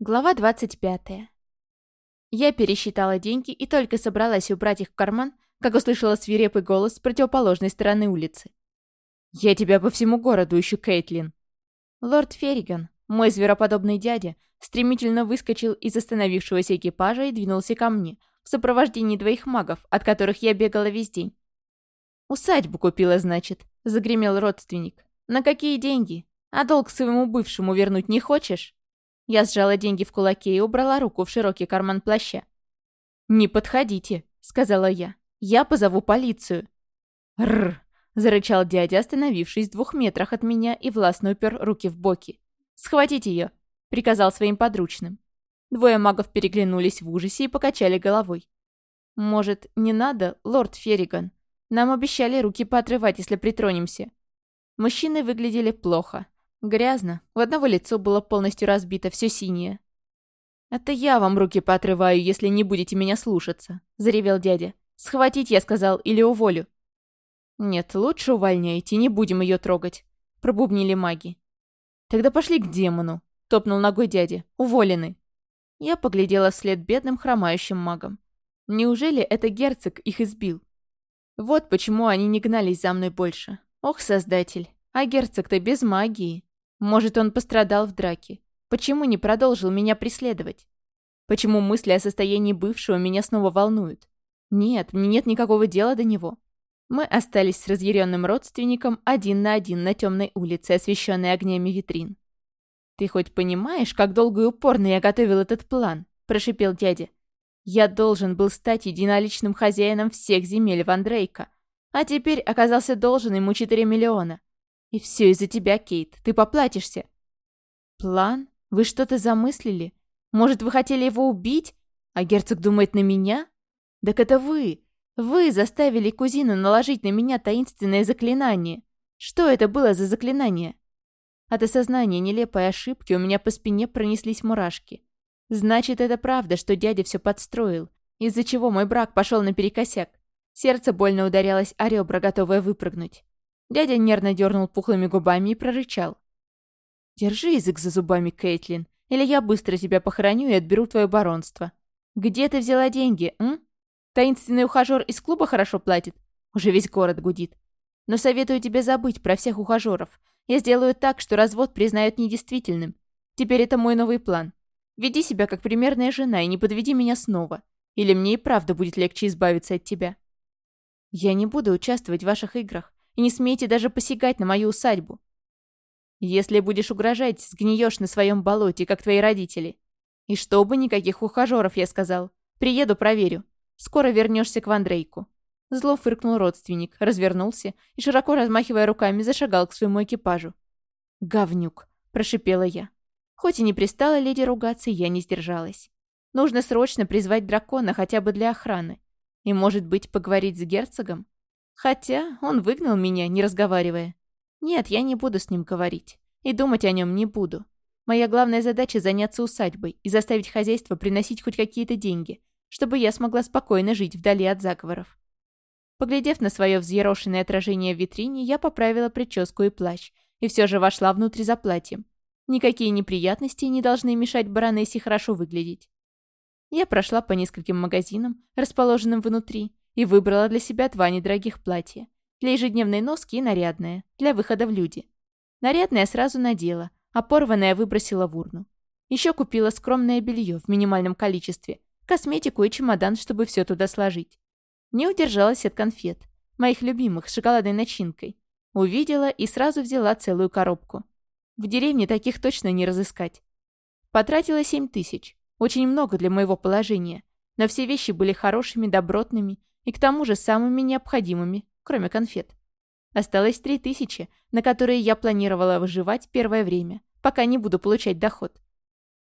Глава 25. Я пересчитала деньги и только собралась убрать их в карман, как услышала свирепый голос с противоположной стороны улицы. «Я тебя по всему городу ищу, Кейтлин!» Лорд Ферриган, мой звероподобный дядя, стремительно выскочил из остановившегося экипажа и двинулся ко мне, в сопровождении двоих магов, от которых я бегала весь день. «Усадьбу купила, значит», — загремел родственник. «На какие деньги? А долг своему бывшему вернуть не хочешь?» Я сжала деньги в кулаке и убрала руку в широкий карман плаща. «Не подходите», — сказала я. «Я позову полицию». «Рррр», — зарычал дядя, остановившись в двух метрах от меня и властно упер руки в боки. «Схватить ее», — приказал своим подручным. Двое магов переглянулись в ужасе и покачали головой. «Может, не надо, лорд Ферриган? Нам обещали руки поотрывать, если притронемся». Мужчины выглядели плохо. Грязно. У одного лицо было полностью разбито, все синее. «Это я вам руки поотрываю, если не будете меня слушаться», — заревел дядя. «Схватить, я сказал, или уволю». «Нет, лучше увольняйте, не будем ее трогать», — пробубнили маги. «Тогда пошли к демону», — топнул ногой дядя. «Уволены». Я поглядела вслед бедным хромающим магам. Неужели это герцог их избил? Вот почему они не гнались за мной больше. Ох, создатель, а герцог-то без магии. Может, он пострадал в драке. Почему не продолжил меня преследовать? Почему мысли о состоянии бывшего меня снова волнуют? Нет, мне нет никакого дела до него. Мы остались с разъяренным родственником один на один на темной улице, освещенной огнями витрин. «Ты хоть понимаешь, как долго и упорно я готовил этот план?» – прошипел дядя. «Я должен был стать единоличным хозяином всех земель Вандрейка, а теперь оказался должен ему 4 миллиона. И все из-за тебя, Кейт. Ты поплатишься. План? Вы что-то замыслили? Может, вы хотели его убить? А герцог думает на меня? Так это вы. Вы заставили кузину наложить на меня таинственное заклинание. Что это было за заклинание? От осознания нелепой ошибки у меня по спине пронеслись мурашки. Значит, это правда, что дядя все подстроил, из-за чего мой брак пошел наперекосяк. Сердце больно ударялось о ребра, готовое выпрыгнуть. Дядя нервно дернул пухлыми губами и прорычал. «Держи язык за зубами, Кейтлин, или я быстро тебя похороню и отберу твое баронство. Где ты взяла деньги, м? Таинственный ухажер из клуба хорошо платит? Уже весь город гудит. Но советую тебе забыть про всех ухажеров. Я сделаю так, что развод признают недействительным. Теперь это мой новый план. Веди себя как примерная жена и не подведи меня снова. Или мне и правда будет легче избавиться от тебя. Я не буду участвовать в ваших играх и не смейте даже посягать на мою усадьбу. Если будешь угрожать, сгниешь на своем болоте, как твои родители. И чтобы никаких ухажеров, я сказал. Приеду, проверю. Скоро вернешься к Вандрейку». Зло фыркнул родственник, развернулся и, широко размахивая руками, зашагал к своему экипажу. «Говнюк», – прошипела я. Хоть и не пристала леди ругаться, я не сдержалась. Нужно срочно призвать дракона хотя бы для охраны. И, может быть, поговорить с герцогом? Хотя он выгнал меня, не разговаривая. Нет, я не буду с ним говорить. И думать о нем не буду. Моя главная задача заняться усадьбой и заставить хозяйство приносить хоть какие-то деньги, чтобы я смогла спокойно жить вдали от заговоров. Поглядев на свое взъерошенное отражение в витрине, я поправила прическу и плащ, и все же вошла внутрь за платьем. Никакие неприятности не должны мешать баронессе хорошо выглядеть. Я прошла по нескольким магазинам, расположенным внутри, и выбрала для себя два недорогих платья. Для ежедневной носки и нарядное, для выхода в люди. Нарядное сразу надела, а порванное выбросила в урну. Еще купила скромное белье в минимальном количестве, косметику и чемодан, чтобы все туда сложить. Не удержалась от конфет, моих любимых, с шоколадной начинкой. Увидела и сразу взяла целую коробку. В деревне таких точно не разыскать. Потратила семь тысяч. Очень много для моего положения. Но все вещи были хорошими, добротными и к тому же самыми необходимыми, кроме конфет. Осталось три тысячи, на которые я планировала выживать первое время, пока не буду получать доход.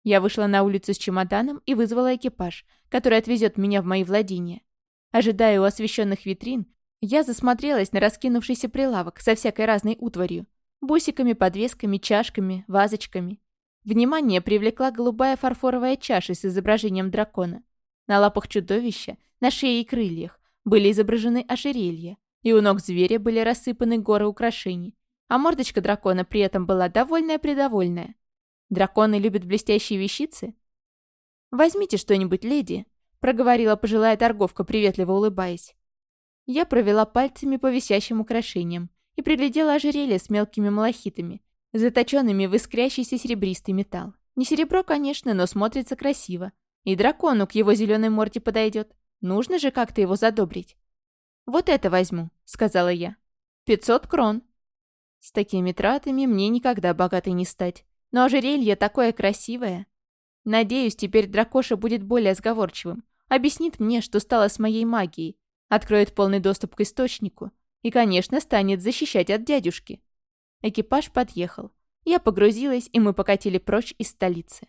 Я вышла на улицу с чемоданом и вызвала экипаж, который отвезет меня в мои владения. Ожидая у освещенных витрин, я засмотрелась на раскинувшийся прилавок со всякой разной утварью. Бусиками, подвесками, чашками, вазочками. Внимание привлекла голубая фарфоровая чаша с изображением дракона. На лапах чудовища, на шее и крыльях были изображены ожерелья, и у ног зверя были рассыпаны горы украшений, а мордочка дракона при этом была довольная-предовольная. Драконы любят блестящие вещицы? «Возьмите что-нибудь, леди», — проговорила пожилая торговка, приветливо улыбаясь. Я провела пальцами по висящим украшениям и приглядела ожерелье с мелкими малахитами, заточенными в искрящийся серебристый металл. Не серебро, конечно, но смотрится красиво. И дракону к его зеленой морде подойдет. Нужно же как-то его задобрить. «Вот это возьму», — сказала я. «Пятьсот крон». С такими тратами мне никогда богатой не стать. Но ожерелье такое красивое. Надеюсь, теперь дракоша будет более сговорчивым. Объяснит мне, что стало с моей магией. Откроет полный доступ к источнику. И, конечно, станет защищать от дядюшки. Экипаж подъехал. Я погрузилась, и мы покатили прочь из столицы.